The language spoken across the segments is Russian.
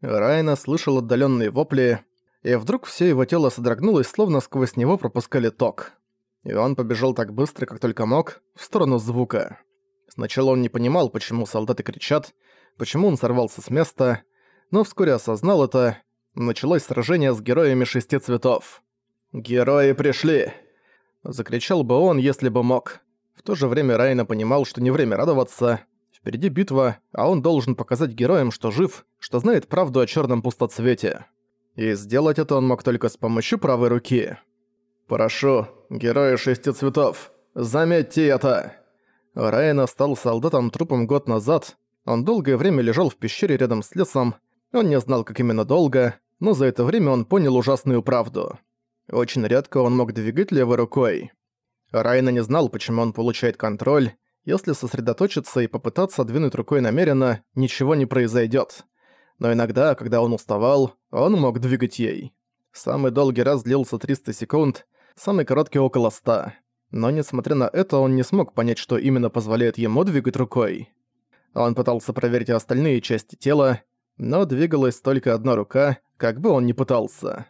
Райна слышал отдаленные вопли, и вдруг все его тело содрогнулось, словно сквозь него пропускали ток. И он побежал так быстро, как только мог, в сторону звука. Сначала он не понимал, почему солдаты кричат, почему он сорвался с места, но вскоре осознал это. Началось сражение с героями шести цветов. «Герои пришли!» Закричал бы он, если бы мог. В то же время Райна понимал, что не время радоваться. Впереди битва, а он должен показать героям, что жив, что знает правду о черном пустоцвете. И сделать это он мог только с помощью правой руки. «Прошу, герои шести цветов, заметьте это!» Райан стал солдатом-трупом год назад. Он долгое время лежал в пещере рядом с лесом. Он не знал, как именно долго, но за это время он понял ужасную правду. Очень редко он мог двигать левой рукой. Райна не знал, почему он получает контроль. Если сосредоточиться и попытаться двинуть рукой намеренно, ничего не произойдет. Но иногда, когда он уставал, он мог двигать ей. Самый долгий раз длился 300 секунд, самый короткий около 100. Но несмотря на это, он не смог понять, что именно позволяет ему двигать рукой. Он пытался проверить остальные части тела, но двигалась только одна рука, как бы он ни пытался.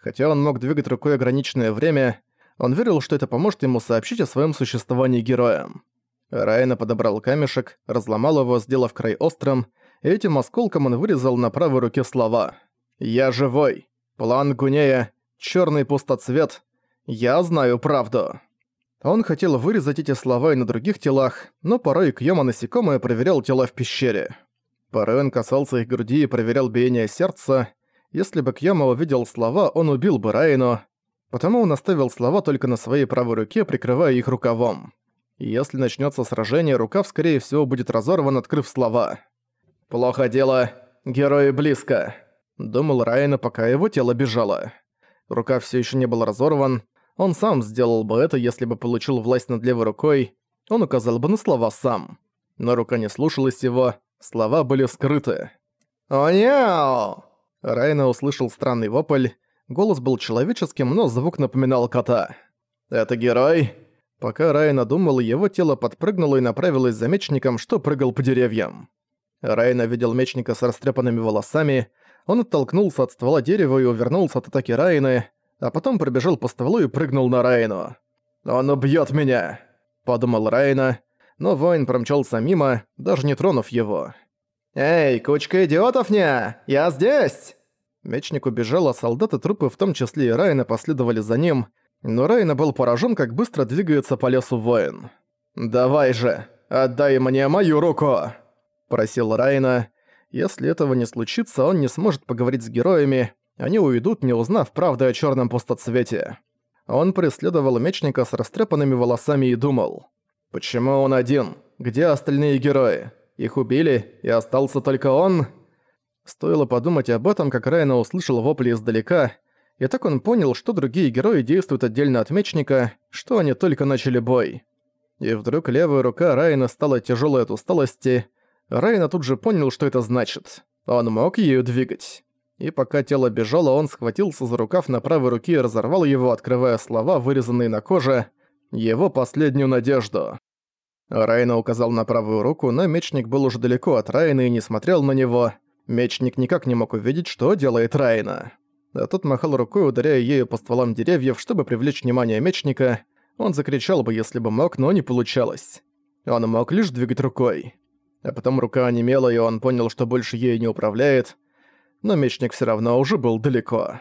Хотя он мог двигать рукой ограниченное время, он верил, что это поможет ему сообщить о своем существовании героям. Райна подобрал камешек, разломал его, сделав край острым, и этим осколком он вырезал на правой руке слова «Я живой», «План Гунея», «Чёрный пустоцвет», «Я знаю правду». Он хотел вырезать эти слова и на других телах, но порой Кьёма насекомое проверял тела в пещере. Порой он касался их груди и проверял биение сердца. Если бы Кьёма увидел слова, он убил бы Райну, потому он оставил слова только на своей правой руке, прикрывая их рукавом. Если начнется сражение, рукав, скорее всего, будет разорван, открыв слова. «Плохо дело. Герои близко», — думал Райана, пока его тело бежало. Рукав все еще не был разорван, он сам сделал бы это, если бы получил власть над левой рукой, он указал бы на слова сам. Но рука не слушалась его, слова были скрыты. «Оняу!» Райна услышал странный вопль. Голос был человеческим, но звук напоминал кота. «Это герой?» Пока Райна думал, его тело подпрыгнуло и направилось за мечником, что прыгал по деревьям. Райна видел мечника с растрепанными волосами, он оттолкнулся от ствола дерева и увернулся от атаки Райны, а потом пробежал по стволу и прыгнул на Райну. «Он убьёт меня!» – подумал Райна, но воин промчался мимо, даже не тронув его. «Эй, кучка идиотов не! Я здесь!» Мечник убежал, а солдаты трупы, в том числе и Райна, последовали за ним, но Райна был поражен, как быстро двигается по лесу воин. «Давай же, отдай мне мою руку!» – просил Райна. Если этого не случится, он не сможет поговорить с героями, они уйдут, не узнав правды о черном пустоцвете. Он преследовал мечника с растрепанными волосами и думал. «Почему он один? Где остальные герои? Их убили, и остался только он?» Стоило подумать об этом, как Райна услышал вопли издалека, и так он понял, что другие герои действуют отдельно от мечника, что они только начали бой. И вдруг левая рука Райна стала тяжелой от усталости. Райна тут же понял, что это значит. Он мог ею двигать и пока тело бежало, он схватился за рукав на правой руке и разорвал его, открывая слова, вырезанные на коже, его последнюю надежду. Райна указал на правую руку, но мечник был уже далеко от Райна и не смотрел на него. Мечник никак не мог увидеть, что делает Райна. А тот махал рукой, ударяя ею по стволам деревьев, чтобы привлечь внимание мечника. Он закричал бы, если бы мог, но не получалось. Он мог лишь двигать рукой. А потом рука онемела, и он понял, что больше ею не управляет, но мечник все равно уже был далеко.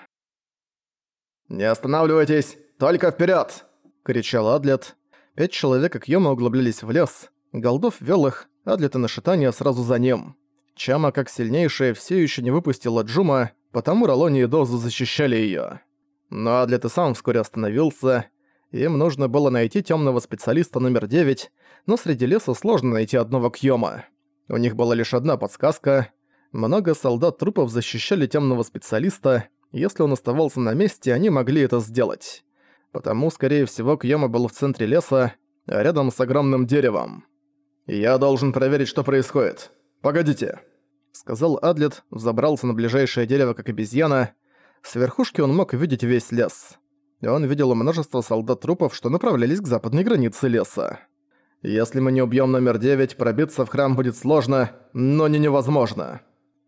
«Не останавливайтесь! Только вперед! кричал Адлет. Пять человек как Йома углублялись в лес. Голдов вел их, Адлет и Нашитания сразу за ним. Чама, как сильнейшая, все еще не выпустила Джума, потому Ролони и Дозу защищали ее. Но Адлет и сам вскоре остановился. Им нужно было найти темного специалиста номер 9, но среди леса сложно найти одного Кьёма. У них была лишь одна подсказка много солдат трупов защищали темного специалиста, если он оставался на месте, они могли это сделать. Потому, скорее всего, Кьёма был в центре леса, а рядом с огромным деревом. «Я должен проверить, что происходит. Погодите», — сказал Адлет, взобрался на ближайшее дерево, как обезьяна. С верхушки он мог видеть весь лес. Он видел множество солдат трупов, что направлялись к западной границе леса. «Если мы не убьем номер девять, пробиться в храм будет сложно, но не невозможно».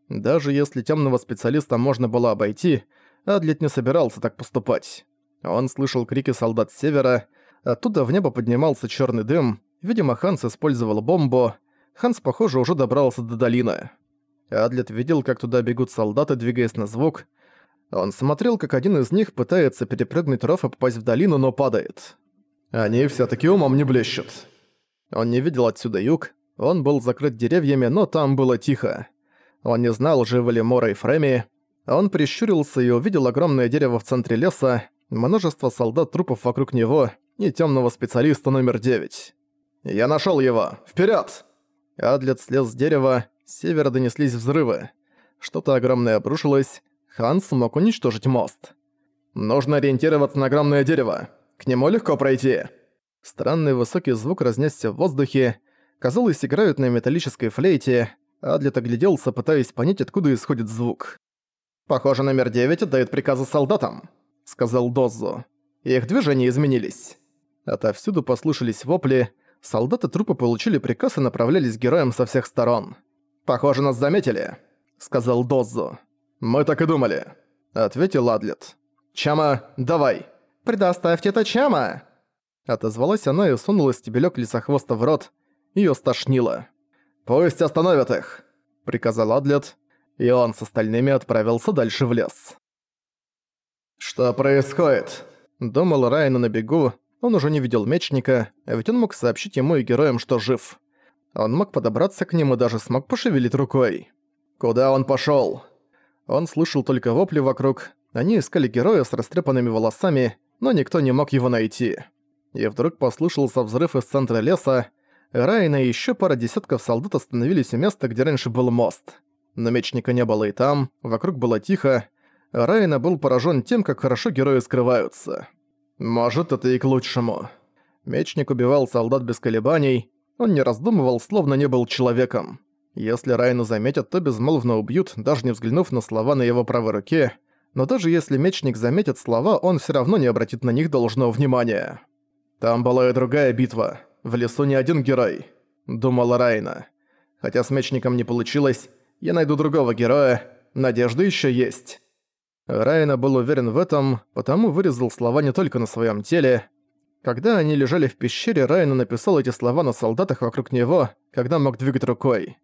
Даже если темного специалиста можно было обойти, Адлет не собирался так поступать. Он слышал крики солдат с севера, оттуда в небо поднимался черный дым, видимо, Ханс использовал бомбу. Ханс, похоже, уже добрался до долины. Адлет видел, как туда бегут солдаты, двигаясь на звук. Он смотрел, как один из них пытается перепрыгнуть ров и попасть в долину, но падает. Они все таки умом не блещут. Он не видел отсюда юг, он был закрыт деревьями, но там было тихо. Он не знал, живы ли Мора и Фреми. Он прищурился и увидел огромное дерево в центре леса, множество солдат-трупов вокруг него и темного специалиста номер девять. «Я нашел его! Вперед! Адлет слез с дерева, с севера донеслись взрывы. Что-то огромное обрушилось, Ханс смог уничтожить мост. «Нужно ориентироваться на огромное дерево. К нему легко пройти». Странный высокий звук разнесся в воздухе, казалось, играют на металлической флейте, Адлет огляделся, пытаясь понять, откуда исходит звук. «Похоже, номер девять отдает приказы солдатам», — сказал Доззо. «Их движения изменились». Отовсюду послышались вопли, солдаты трупа получили приказ и направлялись героям со всех сторон. «Похоже, нас заметили», — сказал Доззо. «Мы так и думали», — ответил Адлет. «Чама, давай!» «Предоставьте это Чама!» Отозвалась она и сунула стебелёк лесохвоста в рот. Её стошнило. «Пусть остановят их!» — приказал Адлет, и он с остальными отправился дальше в лес. «Что происходит?» — думал Райан на бегу. Он уже не видел мечника, ведь он мог сообщить ему и героям, что жив. Он мог подобраться к ним и даже смог пошевелить рукой. «Куда он пошёл?» Он слышал только вопли вокруг. Они искали героя с растрепанными волосами, но никто не мог его найти и вдруг послышался взрыв из центра леса. Райан и ещё пара десятков солдат остановились у места, где раньше был мост. Но мечника не было и там, вокруг было тихо. Райана был поражён тем, как хорошо герои скрываются. Может, это и к лучшему. Мечник убивал солдат без колебаний, он не раздумывал, словно не был человеком. Если Райну заметят, то безмолвно убьют, даже не взглянув на слова на его правой руке, но даже если мечник заметит слова, он всё равно не обратит на них должного внимания. «Там была и другая битва. В лесу не один герой», — думала Райна. «Хотя с мечником не получилось, я найду другого героя. Надежда ещё есть». Райна был уверен в этом, потому вырезал слова не только на своём теле. Когда они лежали в пещере, Райна написал эти слова на солдатах вокруг него, когда мог двигать рукой.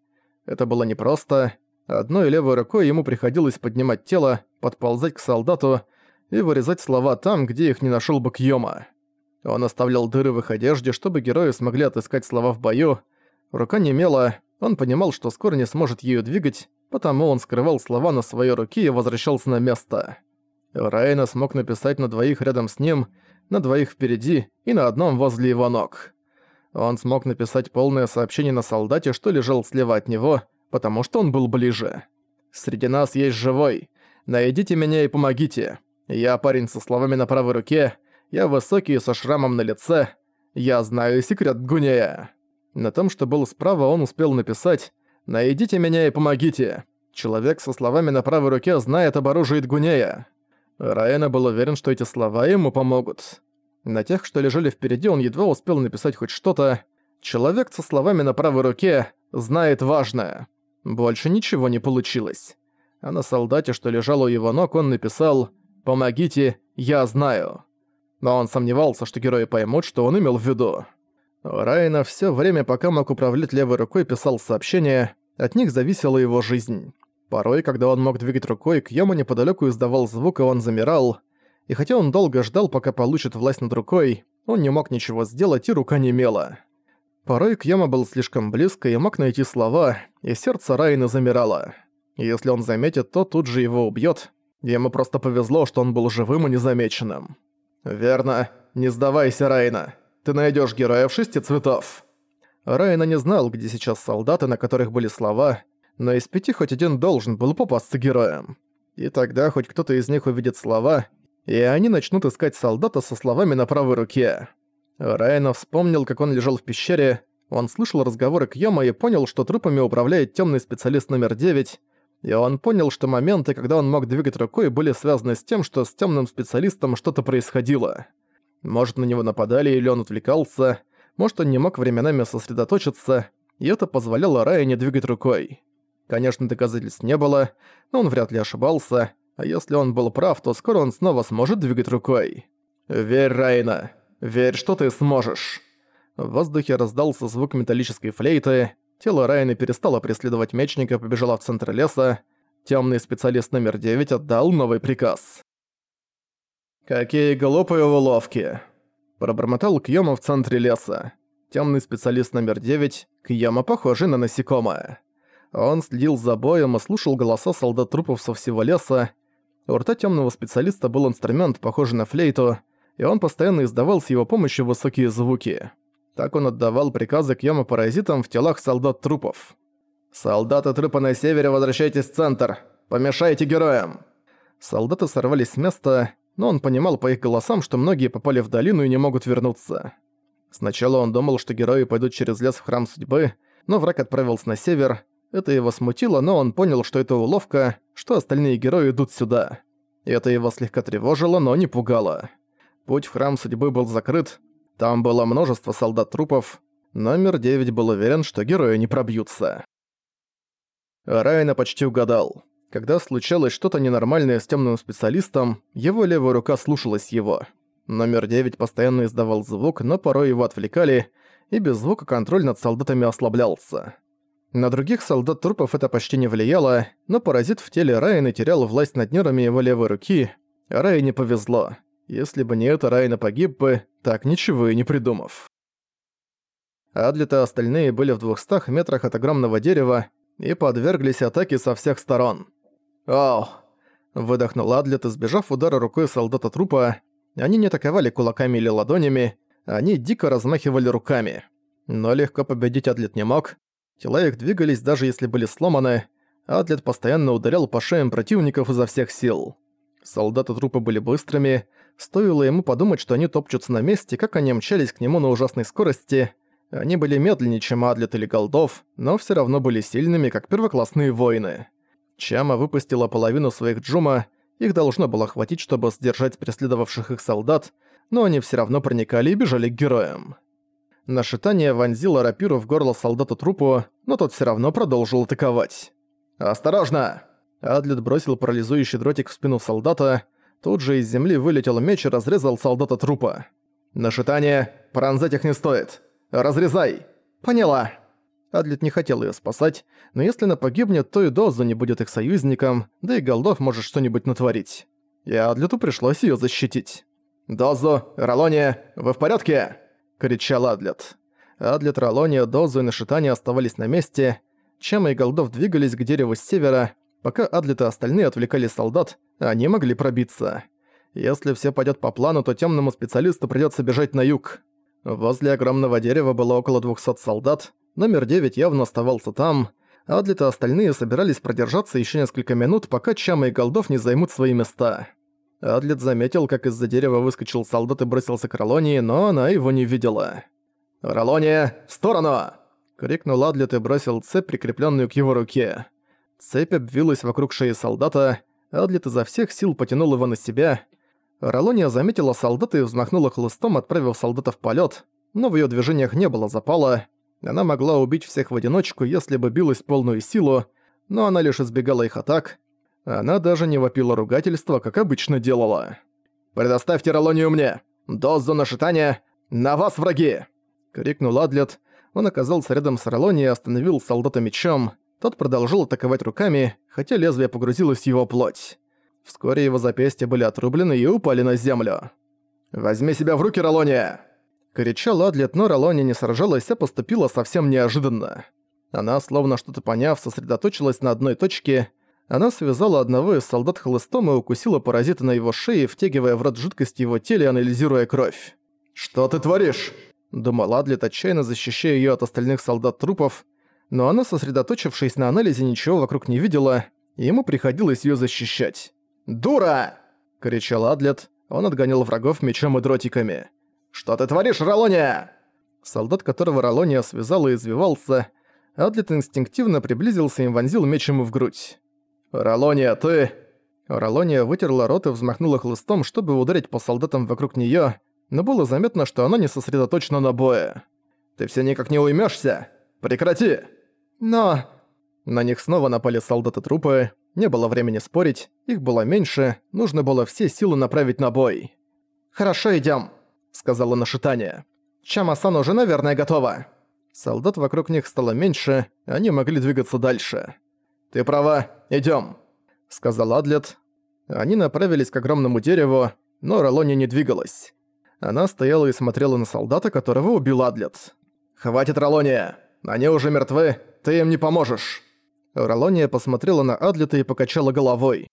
Это было непросто. Одной левой рукой ему приходилось поднимать тело, подползать к солдату и вырезать слова там, где их не нашёл бы Кьёма. Он оставлял дыры в их одежде, чтобы герои смогли отыскать слова в бою. Рука немела, он понимал, что скоро не сможет ею двигать, потому он скрывал слова на своей руке и возвращался на место. Райна смог написать на двоих рядом с ним, на двоих впереди и на одном возле его ног. Он смог написать полное сообщение на солдате, что лежал слева от него, потому что он был ближе. «Среди нас есть живой. Найдите меня и помогите. Я парень со словами на правой руке, я высокий со шрамом на лице. Я знаю секрет Гунея. На том, что был справа, он успел написать «Найдите меня и помогите». Человек со словами на правой руке знает об оружии Гунея. Райана был уверен, что эти слова ему помогут. На тех, что лежали впереди, он едва успел написать хоть что-то. Человек со словами на правой руке знает важное. Больше ничего не получилось. А на солдате, что лежал у его ног, он написал «Помогите, я знаю» но он сомневался, что герои поймут, что он имел в виду. Райна все время, пока мог управлять левой рукой, писал сообщения, от них зависела его жизнь. Порой, когда он мог двигать рукой, Кьёма неподалеку издавал звук, и он замирал. И хотя он долго ждал, пока получит власть над рукой, он не мог ничего сделать, и рука немела. Порой Кьёма был слишком близко и мог найти слова, и сердце Райна замирало. Если он заметит, то тут же его убьет. Ему просто повезло, что он был живым и незамеченным. «Верно. Не сдавайся, Райна. Ты найдешь героев шести цветов». Райна не знал, где сейчас солдаты, на которых были слова, но из пяти хоть один должен был попасться героем. И тогда хоть кто-то из них увидит слова, и они начнут искать солдата со словами на правой руке. Райна вспомнил, как он лежал в пещере, он слышал разговоры Кьёма и понял, что трупами управляет темный специалист номер девять и он понял, что моменты, когда он мог двигать рукой, были связаны с тем, что с темным специалистом что-то происходило. Может, на него нападали или он отвлекался, может, он не мог временами сосредоточиться, и это позволяло Рае не двигать рукой. Конечно, доказательств не было, но он вряд ли ошибался, а если он был прав, то скоро он снова сможет двигать рукой. «Верь, Райна, верь, что ты сможешь!» В воздухе раздался звук металлической флейты, тело Райны перестало преследовать мечника побежало в центр леса, Темный специалист номер 9 отдал новый приказ. «Какие глупые уловки!» Пробормотал Кьёма в центре леса. Темный специалист номер 9, Кьёма похожий на насекомое. Он следил за боем и слушал голоса солдат трупов со всего леса. У рта темного специалиста был инструмент, похожий на флейту, и он постоянно издавал с его помощью высокие звуки. Так он отдавал приказы Кьёма-паразитам в телах солдат трупов. «Солдаты трупа на севере, возвращайтесь в центр! Помешайте героям!» Солдаты сорвались с места, но он понимал по их голосам, что многие попали в долину и не могут вернуться. Сначала он думал, что герои пойдут через лес в Храм Судьбы, но враг отправился на север. Это его смутило, но он понял, что это уловка, что остальные герои идут сюда. Это его слегка тревожило, но не пугало. Путь в Храм Судьбы был закрыт, там было множество солдат-трупов. Номер 9 был уверен, что герои не пробьются. Райна почти угадал. Когда случалось что-то ненормальное с темным специалистом, его левая рука слушалась его. Номер 9 постоянно издавал звук, но порой его отвлекали, и без звука контроль над солдатами ослаблялся. На других солдат трупов это почти не влияло, но паразит в теле Райана терял власть над нервами его левой руки, Райане повезло. Если бы не это, Райна погиб бы, так ничего и не придумав. Адлет и остальные были в двухстах метрах от огромного дерева, и подверглись атаке со всех сторон. «Оу!» – выдохнул Адлет, избежав удара рукой солдата трупа. Они не атаковали кулаками или ладонями, они дико размахивали руками. Но легко победить Адлет не мог. Тела их двигались, даже если были сломаны. Адлет постоянно ударял по шеям противников изо всех сил. Солдаты трупа были быстрыми. Стоило ему подумать, что они топчутся на месте, как они мчались к нему на ужасной скорости – они были медленнее, чем Адлет или Голдов, но все равно были сильными, как первоклассные воины. Чама выпустила половину своих джума, их должно было хватить, чтобы сдержать преследовавших их солдат, но они все равно проникали и бежали к героям. Нашитание вонзило рапиру в горло солдату трупу, но тот все равно продолжил атаковать. «Осторожно!» Адлет бросил парализующий дротик в спину солдата, тут же из земли вылетел меч и разрезал солдата трупа. «Нашитание! Пронзать их не стоит! Разрезай!» «Поняла!» Адлет не хотел её спасать, но если она погибнет, то и Дозу не будет их союзником, да и Голдов может что-нибудь натворить. И Адлету пришлось её защитить. «Дозу! Ролония! Вы в порядке?» — кричал Адлет. Адлет, Ролония, Дозу и Нашитание оставались на месте. Чема и Голдов двигались к дереву с севера, пока Адлет и остальные отвлекали солдат, они могли пробиться. Если все пойдет по плану, то темному специалисту придется бежать на юг. Возле огромного дерева было около 200 солдат, номер 9 явно оставался там, а для остальные собирались продержаться еще несколько минут, пока Чама и Голдов не займут свои места. Адлет заметил, как из-за дерева выскочил солдат и бросился к Ролонии, но она его не видела. «Ролония, в сторону!» — крикнул Адлет и бросил цепь, прикрепленную к его руке. Цепь обвилась вокруг шеи солдата, Адлет изо всех сил потянул его на себя, Ролония заметила солдата и взмахнула хлыстом, отправив солдата в полет, но в ее движениях не было запала. Она могла убить всех в одиночку, если бы билась полную силу, но она лишь избегала их атак. Она даже не вопила ругательства, как обычно делала. «Предоставьте Ролонию мне! Дозу нашитания! На вас, враги!» — крикнул Адлет. Он оказался рядом с Ролонией и остановил солдата мечом. Тот продолжил атаковать руками, хотя лезвие погрузилось в его плоть. Вскоре его запястья были отрублены и упали на землю. «Возьми себя в руки, Ролония!» Кричал Адлет, но Ролония не сражалась, а поступила совсем неожиданно. Она, словно что-то поняв, сосредоточилась на одной точке. Она связала одного из солдат хлыстом и укусила паразита на его шее, втягивая в рот жидкость его теле, анализируя кровь. «Что ты творишь?» Думал Адлет, отчаянно защищая ее от остальных солдат-трупов, но она, сосредоточившись на анализе, ничего вокруг не видела, и ему приходилось ее защищать. «Дура!» — кричал Адлет. Он отгонял врагов мечом и дротиками. «Что ты творишь, Ролония?» Солдат, которого Ролония связал и извивался, Адлет инстинктивно приблизился и вонзил меч ему в грудь. «Ролония, ты...» Ролония вытерла рот и взмахнула хлыстом, чтобы ударить по солдатам вокруг неё, но было заметно, что она не сосредоточена на бое. «Ты всё никак не уймёшься? Прекрати!» «Но...» На них снова напали солдаты-трупы, не было времени спорить, их было меньше, нужно было все силы направить на бой. «Хорошо, идём», — сказала Нашитание. «Чама-сан уже, наверное, готова». Солдат вокруг них стало меньше, они могли двигаться дальше. «Ты права, идём», — сказал Адлет. Они направились к огромному дереву, но Ролони не двигалась. Она стояла и смотрела на солдата, которого убил Адлет. «Хватит, Ролония! Они уже мертвы, ты им не поможешь!» Ролония посмотрела на Адлета и покачала головой.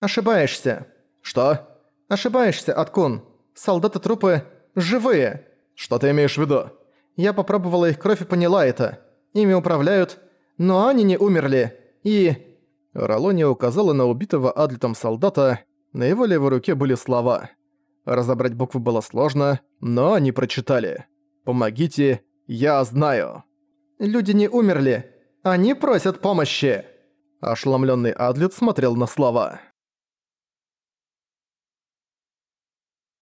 «Ошибаешься». «Что?» «Ошибаешься, Аткун. Солдаты-трупы живые». «Что ты имеешь в виду?» «Я попробовала их кровь и поняла это. Ими управляют, но они не умерли. И...» Ролония указала на убитого Адлетом солдата, на его левой руке были слова. Разобрать буквы было сложно, но они прочитали. «Помогите, я знаю». «Люди не умерли. Они просят помощи!» Ошеломлённый Адлет смотрел на слова.